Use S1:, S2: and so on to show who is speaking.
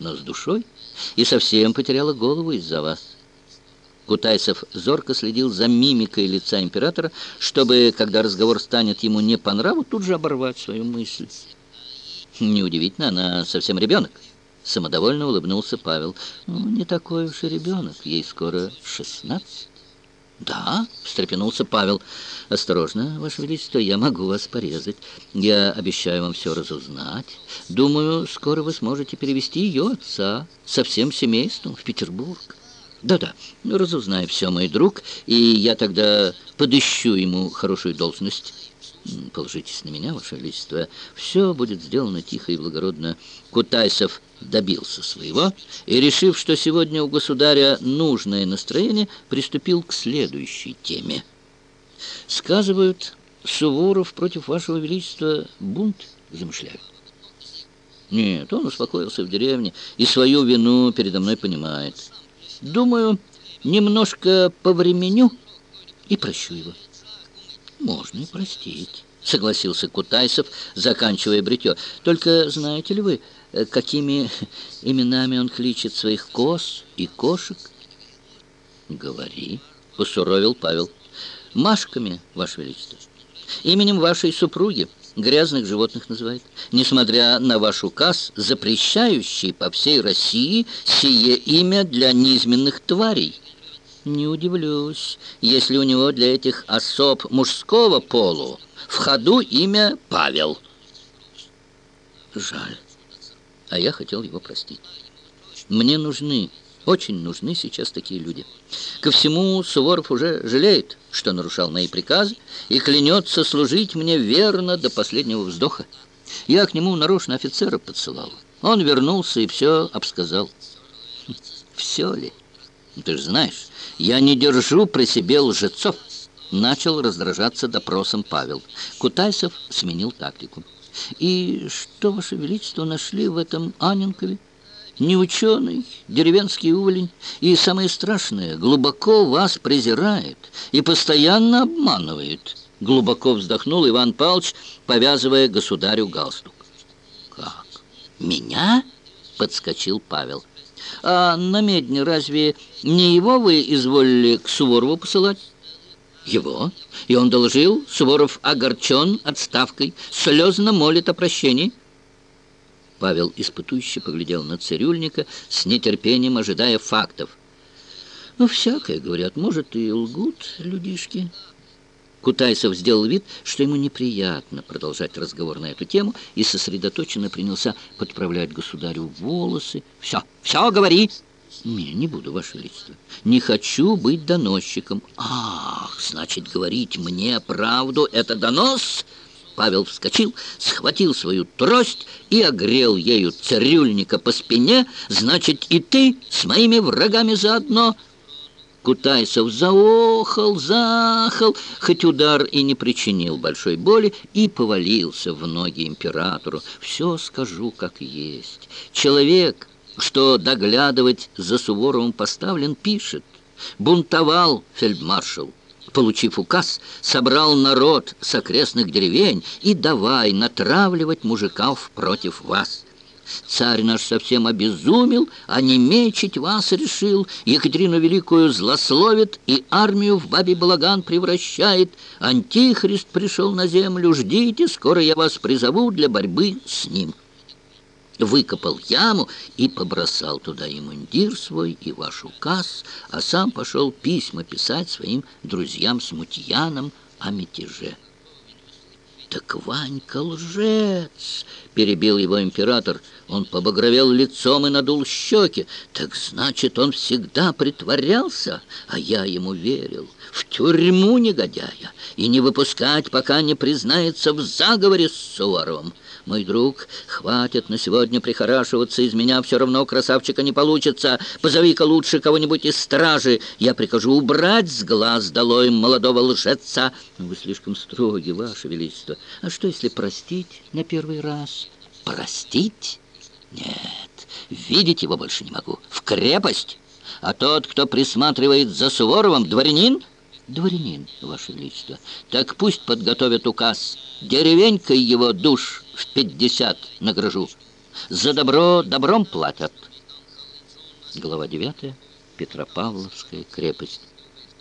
S1: но с душой, и совсем потеряла голову из-за вас. Кутайсов зорко следил за мимикой лица императора, чтобы, когда разговор станет ему не по нраву, тут же оборвать свою мысль. Неудивительно, она совсем ребенок. Самодовольно улыбнулся Павел. Ну, не такой уж и ребенок, ей скоро шестнадцать. «Да», — встрепенулся Павел. «Осторожно, Ваше Величество, я могу вас порезать. Я обещаю вам все разузнать. Думаю, скоро вы сможете перевести ее отца со всем семейством в Петербург». «Да-да, разузнай все, мой друг, и я тогда подыщу ему хорошую должность». Положитесь на меня, Ваше Величество. Все будет сделано тихо и благородно. Кутайсов добился своего и, решив, что сегодня у государя нужное настроение, приступил к следующей теме. Сказывают, Суворов против Вашего Величества бунт замышляют. Нет, он успокоился в деревне и свою вину передо мной понимает. Думаю, немножко повременю и прощу его. «Можно и простить», — согласился Кутайсов, заканчивая бритье. «Только знаете ли вы, какими именами он кличет своих коз и кошек?» «Говори», — посуровил Павел. «Машками, Ваше Величество. Именем вашей супруги грязных животных называет, несмотря на ваш указ, запрещающий по всей России сие имя для низменных тварей». Не удивлюсь, если у него для этих особ мужского полу в ходу имя Павел. Жаль. А я хотел его простить. Мне нужны, очень нужны сейчас такие люди. Ко всему Суворов уже жалеет, что нарушал мои приказы, и клянется служить мне верно до последнего вздоха. Я к нему нарочно офицера подсылал. Он вернулся и все обсказал. Хм, все ли? Ты же знаешь, я не держу при себе лжецов. Начал раздражаться допросом Павел. Кутайсов сменил тактику. И что, Ваше Величество, нашли в этом Аненкове? Не ученый, деревенский уволень, и самое страшное, глубоко вас презирает и постоянно обманывает. Глубоко вздохнул Иван Павлович, повязывая государю галстук. «Как? Меня?» — подскочил Павел. А на медне разве не его вы изволили к Суворову посылать? Его. И он доложил, Суворов огорчен отставкой, слезно молит о прощении. Павел испытующе поглядел на цирюльника, с нетерпением ожидая фактов. Ну, всякое, говорят, может, и лгут людишки. Кутайсов сделал вид, что ему неприятно продолжать разговор на эту тему и сосредоточенно принялся подправлять государю волосы. «Все, все, говори!» «Не, не буду, Ваше Величество. Не хочу быть доносчиком». «Ах, значит, говорить мне правду — это донос?» Павел вскочил, схватил свою трость и огрел ею цирюльника по спине. «Значит, и ты с моими врагами заодно?» Кутайсов заохал, заахал, хоть удар и не причинил большой боли, и повалился в ноги императору. Все скажу, как есть. Человек, что доглядывать за Суворовым поставлен, пишет. Бунтовал фельдмаршал. Получив указ, собрал народ с окрестных деревень и давай натравливать мужиков против вас. Царь наш совсем обезумел, а не мечить вас решил. Екатерину Великую злословит и армию в бабий балаган превращает. Антихрист пришел на землю, ждите, скоро я вас призову для борьбы с ним. Выкопал яму и побросал туда и мундир свой, и ваш указ, а сам пошел письма писать своим друзьям-смутьянам о мятеже. «Так Ванька лжец!» — перебил его император. Он побагровел лицом и надул щеки. «Так значит, он всегда притворялся, а я ему верил. В тюрьму негодяя и не выпускать, пока не признается в заговоре с Суворовым. Мой друг, хватит на сегодня прихорашиваться, из меня все равно красавчика не получится. Позови-ка лучше кого-нибудь из стражи. Я прикажу убрать с глаз долой молодого лжеца. Вы слишком строги, Ваше Величество. А что, если простить на первый раз? Простить? Нет, видеть его больше не могу. В крепость. А тот, кто присматривает за Суворовым, дворянин — дворянин, Ваше Величество. Так пусть подготовят указ. Деревенькой его душ в пятьдесят награжу. За добро добром платят. Глава 9. Петропавловская крепость.